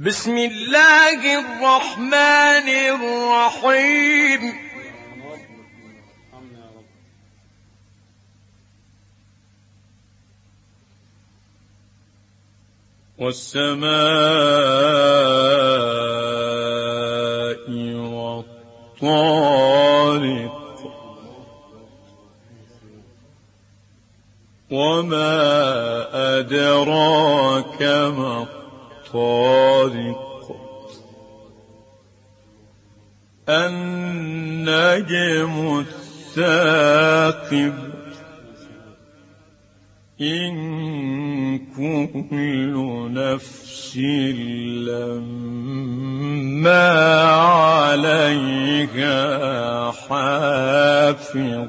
بسم الله الرحمن الرحيم. والسماء والطارق وما أدراك ما الطارق النجم الثاقب. إن كل نفس لما عليها حافظ.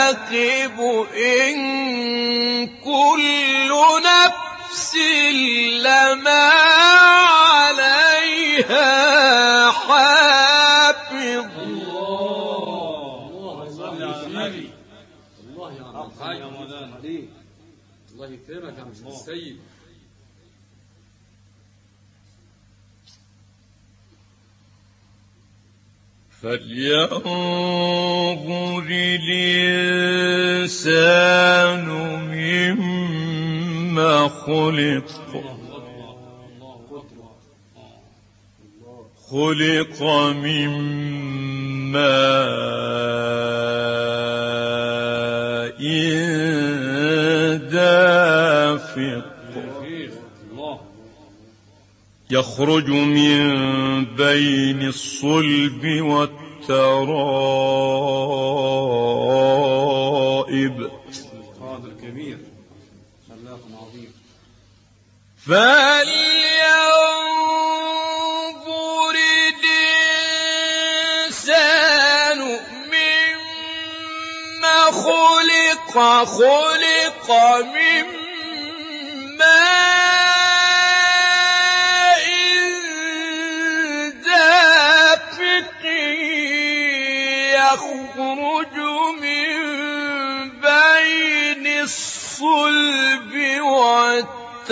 الثاقب إن كل نفس لما عليها حافظ. الله صل على النبي الله يا الحاج يا الله يكرمك يا السيد. فلينظر الإنسان مما خلق. خلق من يخرج من بين الصلب والترائب. هذا الكبير. خلاق عظيم. فلينظر الإنسان مما خلق خلق من يخرج من بين الصلب والترائب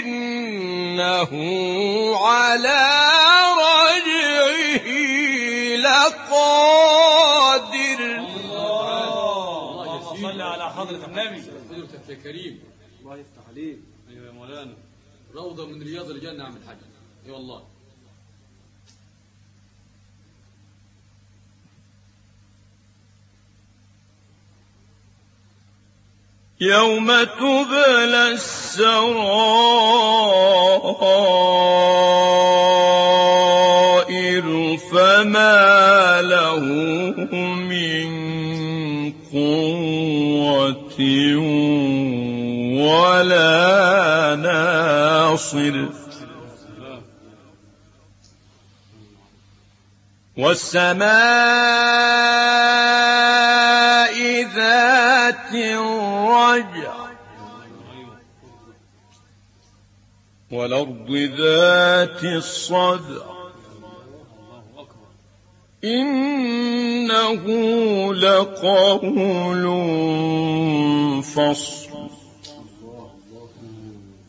إنه على رجعه لقادر. الله صل على حضرة النبي. حضرتك يا كريم الله يفتح عليك. أيوه يا مولانا. روضة من رياض الجنة عم الحاج إي والله. يوم تبلى السرائر ولا ناصر. والسماء ذات الرجع. والأرض ذات الصدع. إنه لقول فصل.